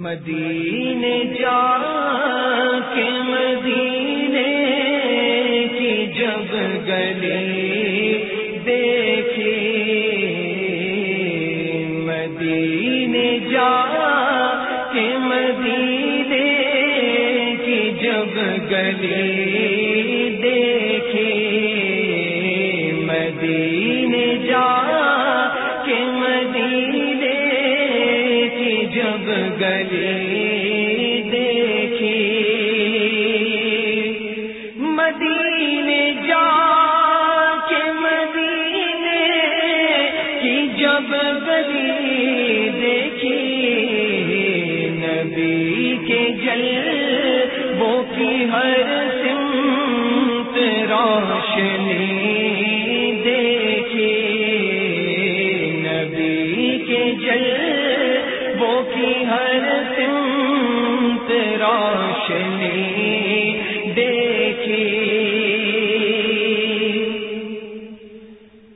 مدینے جا کے مدینے کی جب گلی دیکھی، مدینے جا کے مدینے کی جب گلی جب گلی دیکھی۔ مدینے جا کے مدینے کی جب گلی دیکھی۔ نبی کے جل وہ کی ہر ہر سمت روشنی دیکھی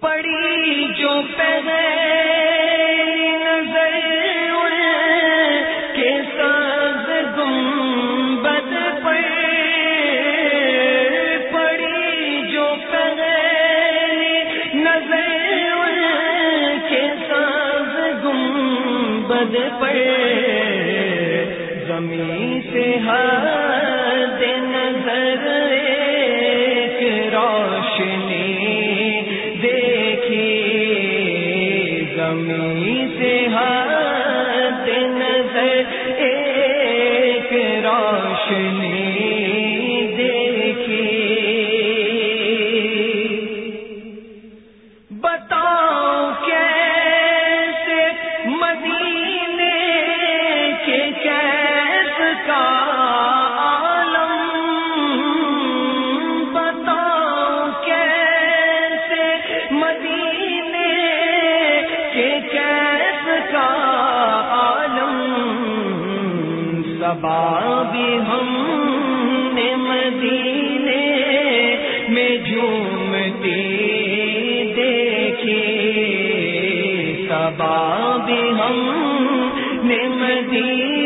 پڑی جو پہلے نظر ان کے ساز گنبد پر۔ پڑی جو پہلے نظر کے ساز گنبد پر۔ زمین سے حد نظر ایک روشنی دیکھی۔ زمین سے ہر سبا بھی ہم نے مدینے میں جھومتی دیکھی۔ سبا ہم نے مدینے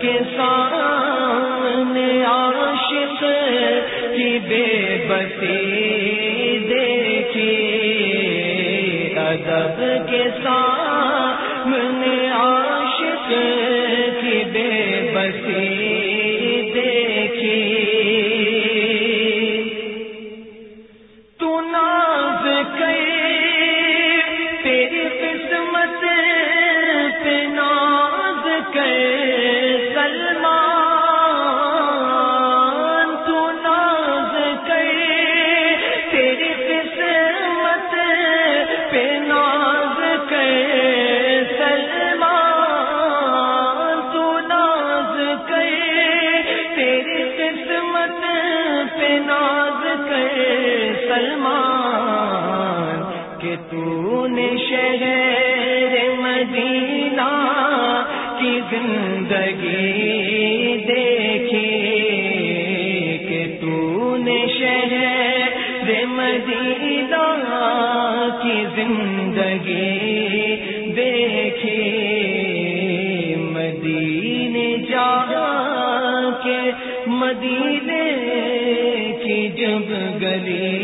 کے سامنے عاشق کی بے بسی دیکھی ادب کے سامنے عاشق کی بے بسی کہ تو نے شہر مدینہ کی زندگی دیکھی کہ تو نے شہر مدینہ کی زندگی دیکھی مدینے جا کے مدینے کی جب گلی